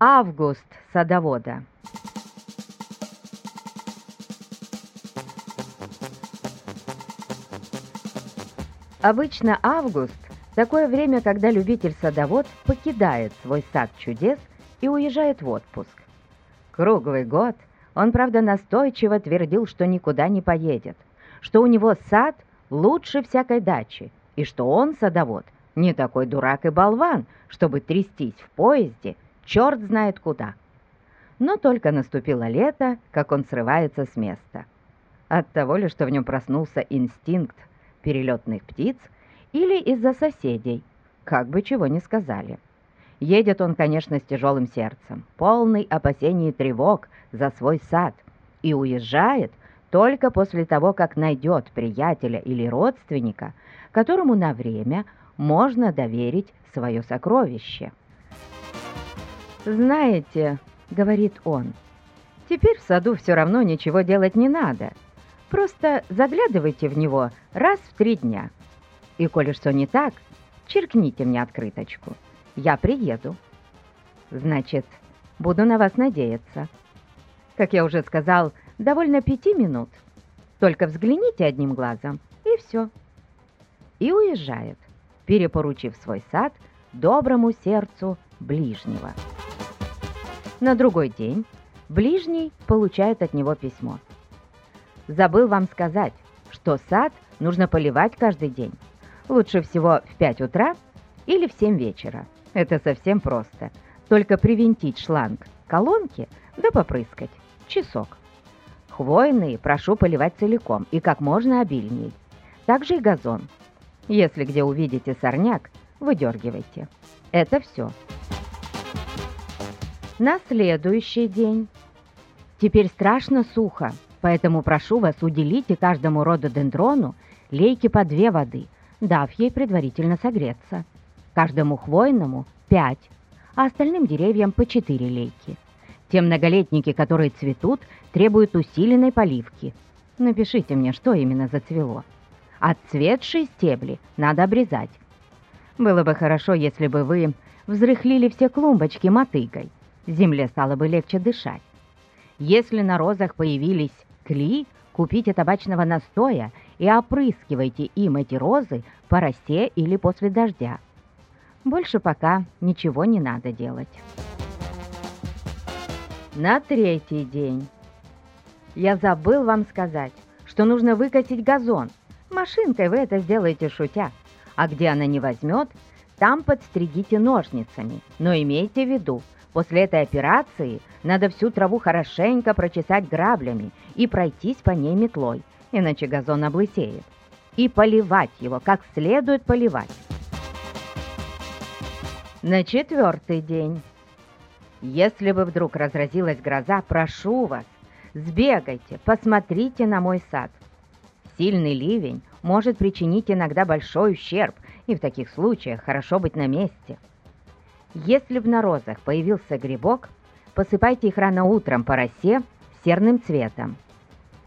Август садовода. Обычно август – такое время, когда любитель-садовод покидает свой сад чудес и уезжает в отпуск. Круглый год он, правда, настойчиво твердил, что никуда не поедет, что у него сад лучше всякой дачи, и что он, садовод, не такой дурак и болван, чтобы трястись в поезде – черт знает куда. Но только наступило лето, как он срывается с места. От того ли, что в нем проснулся инстинкт перелетных птиц, или из-за соседей, как бы чего ни сказали. Едет он, конечно, с тяжелым сердцем, полный опасений и тревог за свой сад, и уезжает только после того, как найдет приятеля или родственника, которому на время можно доверить свое сокровище. «Знаете, — говорит он, — теперь в саду все равно ничего делать не надо. Просто заглядывайте в него раз в три дня. И коли что не так, черкните мне открыточку. Я приеду. Значит, буду на вас надеяться. Как я уже сказал, довольно пяти минут. Только взгляните одним глазом, и все. И уезжает, перепоручив свой сад доброму сердцу ближнего. На другой день ближний получает от него письмо. Забыл вам сказать, что сад нужно поливать каждый день. Лучше всего в 5 утра или в 7 вечера. Это совсем просто. Только привинтить шланг колонки да попрыскать. Часок. Хвойные прошу поливать целиком и как можно обильней. Также и газон. Если где увидите сорняк, выдергивайте. Это все на следующий день. Теперь страшно сухо, поэтому прошу вас уделите каждому рододендрону лейки по две воды, дав ей предварительно согреться. Каждому хвойному – пять, а остальным деревьям по четыре лейки. Те многолетники, которые цветут, требуют усиленной поливки. Напишите мне, что именно зацвело. Отцветшие стебли надо обрезать. Было бы хорошо, если бы вы взрыхлили все клумбочки мотыгой земле стало бы легче дышать. Если на розах появились кли, купите табачного настоя и опрыскивайте им эти розы по росе или после дождя. Больше пока ничего не надо делать. На третий день. Я забыл вам сказать, что нужно выкосить газон. Машинкой вы это сделаете шутя. А где она не возьмет, там подстригите ножницами. Но имейте в виду, После этой операции надо всю траву хорошенько прочесать граблями и пройтись по ней метлой, иначе газон облысеет. И поливать его, как следует поливать. На четвертый день. Если бы вдруг разразилась гроза, прошу вас, сбегайте, посмотрите на мой сад. Сильный ливень может причинить иногда большой ущерб, и в таких случаях хорошо быть на месте. Если в нарозах появился грибок, посыпайте их рано утром по росе серным цветом.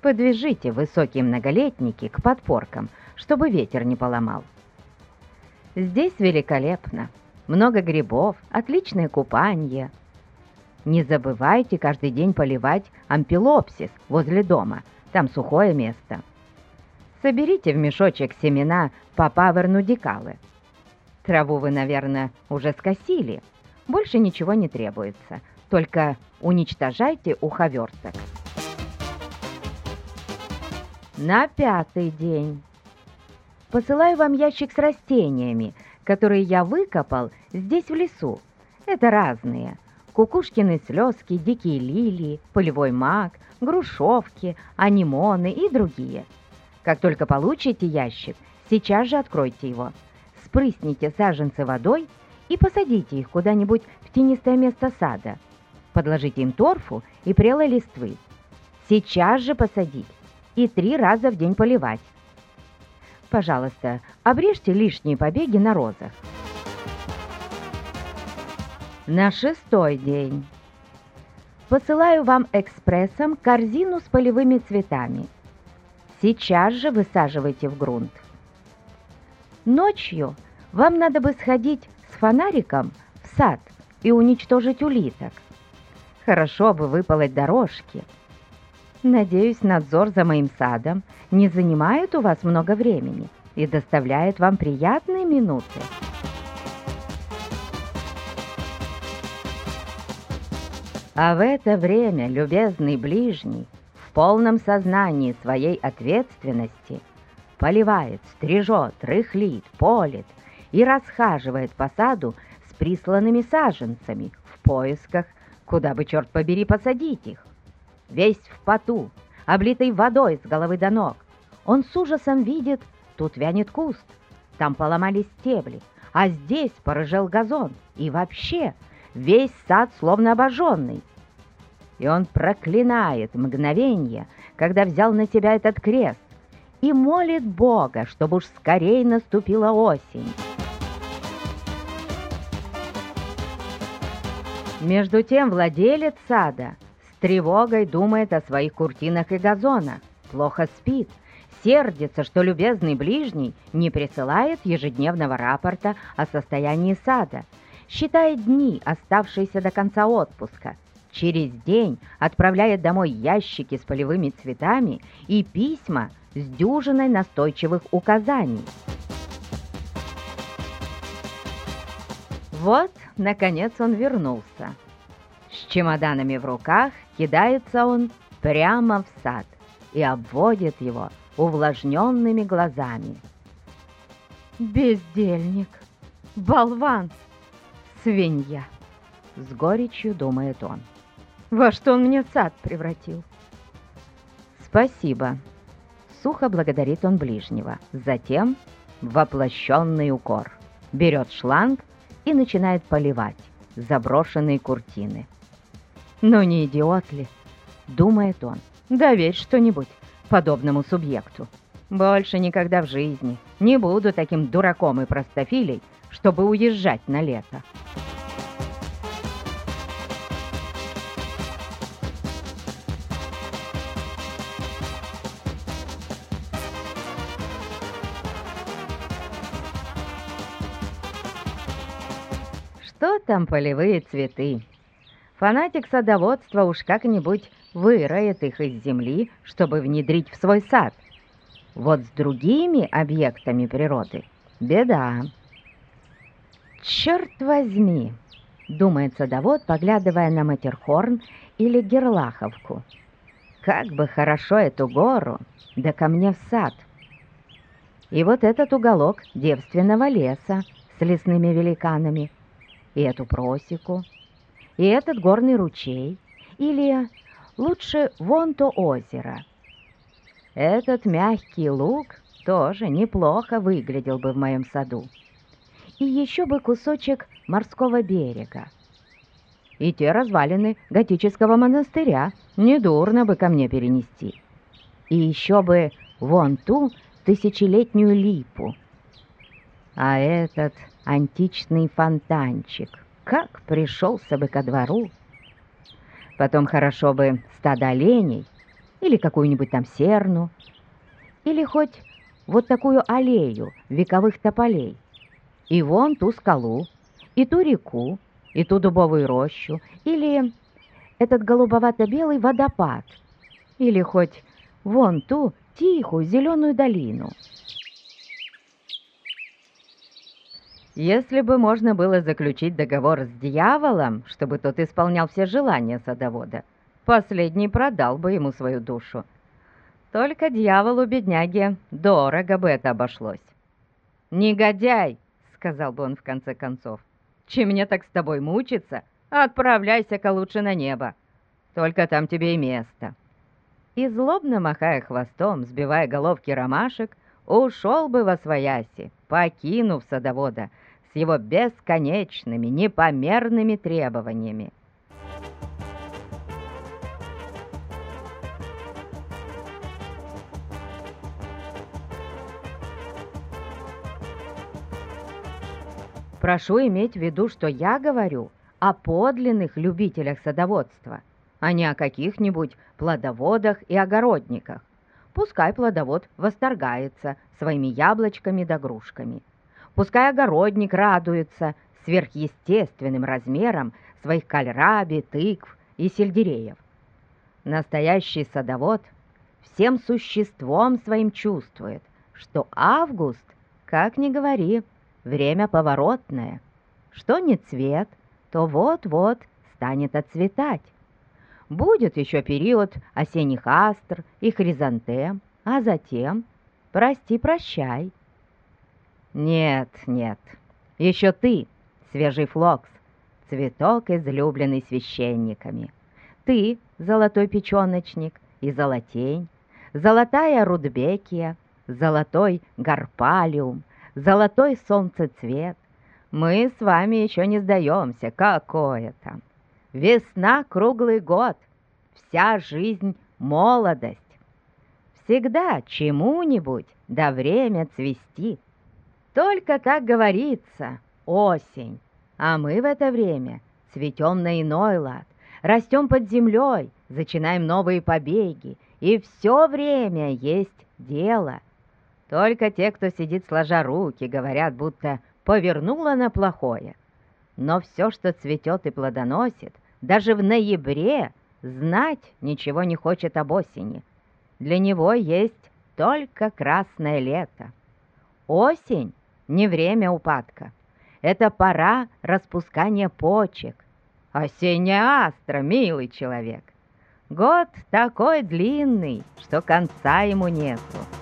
Подвяжите высокие многолетники к подпоркам, чтобы ветер не поломал. Здесь великолепно. Много грибов, отличное купание. Не забывайте каждый день поливать ампилопсис возле дома. Там сухое место. Соберите в мешочек семена папавер нудикалы. Траву вы, наверное, уже скосили. Больше ничего не требуется. Только уничтожайте уховерток. На пятый день. Посылаю вам ящик с растениями, которые я выкопал здесь в лесу. Это разные. Кукушкины слезки, дикие лилии, полевой мак, грушевки, анимоны и другие. Как только получите ящик, сейчас же откройте его – Спрысните саженцы водой и посадите их куда-нибудь в тенистое место сада. Подложите им торфу и прелой листвы. Сейчас же посадить и три раза в день поливать. Пожалуйста, обрежьте лишние побеги на розах. На шестой день. Посылаю вам экспрессом корзину с полевыми цветами. Сейчас же высаживайте в грунт. Ночью вам надо бы сходить с фонариком в сад и уничтожить улиток. Хорошо бы выполоть дорожки. Надеюсь, надзор за моим садом не занимает у вас много времени и доставляет вам приятные минуты. А в это время любезный ближний в полном сознании своей ответственности поливает, стрижет, рыхлит, полит и расхаживает по саду с присланными саженцами в поисках, куда бы, черт побери, посадить их. Весь в поту, облитый водой с головы до ног, он с ужасом видит, тут вянет куст, там поломались стебли, а здесь порыжел газон, и вообще весь сад словно обожженный. И он проклинает мгновение, когда взял на себя этот крест, и молит Бога, чтобы уж скорее наступила осень. Между тем владелец сада с тревогой думает о своих куртинах и газонах, плохо спит, сердится, что любезный ближний не присылает ежедневного рапорта о состоянии сада, считает дни, оставшиеся до конца отпуска, через день отправляет домой ящики с полевыми цветами и письма с дюжиной настойчивых указаний. Вот, наконец, он вернулся. С чемоданами в руках кидается он прямо в сад и обводит его увлажненными глазами. «Бездельник! Болван! Свинья!» — с горечью думает он. «Во что он мне сад превратил?» «Спасибо!» — сухо благодарит он ближнего. Затем воплощенный укор. Берет шланг и начинает поливать заброшенные куртины. «Ну не идиот ли?» — думает он. «Доверь что-нибудь подобному субъекту. Больше никогда в жизни не буду таким дураком и простофилей, чтобы уезжать на лето». Там полевые цветы? Фанатик садоводства уж как-нибудь выроет их из земли, чтобы внедрить в свой сад. Вот с другими объектами природы беда. «Черт возьми!» — думает садовод, поглядывая на Матерхорн или Герлаховку. «Как бы хорошо эту гору, да ко мне в сад!» И вот этот уголок девственного леса с лесными великанами — и эту просеку, и этот горный ручей, или лучше вон то озеро. Этот мягкий луг тоже неплохо выглядел бы в моем саду. И еще бы кусочек морского берега. И те развалины готического монастыря недурно бы ко мне перенести. И еще бы вон ту тысячелетнюю липу. А этот античный фонтанчик. Как пришелся бы ко двору! Потом хорошо бы стадо оленей или какую-нибудь там серну, или хоть вот такую аллею вековых тополей, и вон ту скалу, и ту реку, и ту дубовую рощу, или этот голубовато-белый водопад, или хоть вон ту тихую зеленую долину — Если бы можно было заключить договор с дьяволом, чтобы тот исполнял все желания садовода, последний продал бы ему свою душу. Только дьяволу, бедняге, дорого бы это обошлось. «Негодяй!» — сказал бы он в конце концов. «Чем мне так с тобой мучиться? Отправляйся-ка лучше на небо. Только там тебе и место». И злобно махая хвостом, сбивая головки ромашек, ушел бы во свояси, покинув садовода с его бесконечными, непомерными требованиями. Прошу иметь в виду, что я говорю о подлинных любителях садоводства, а не о каких-нибудь плодоводах и огородниках. Пускай плодовод восторгается своими яблочками да грушками. Пускай огородник радуется сверхъестественным размером своих кальраби, тыкв и сельдереев. Настоящий садовод всем существом своим чувствует, что август, как ни говори, время поворотное, что не цвет, то вот-вот станет отцветать. Будет еще период осенних астр и хризантем, а затем прости-прощай. Нет, нет, еще ты, свежий флокс, цветок, излюбленный священниками. Ты, золотой печеночник, и золотень, золотая рудбекия, золотой гарпалиум, золотой солнцецвет. Мы с вами еще не сдаемся, какое там. Весна круглый год, вся жизнь — молодость. Всегда чему-нибудь да время цвести. Только так говорится, осень, а мы в это время цветем на иной лад, растем под землей, зачинаем новые побеги, и все время есть дело. Только те, кто сидит сложа руки, говорят, будто повернуло на плохое. Но все, что цветет и плодоносит, даже в ноябре, знать ничего не хочет об осени. Для него есть только красное лето. Осень — не время упадка. Это пора распускания почек. Осенняя астра, милый человек. Год такой длинный, что конца ему нету.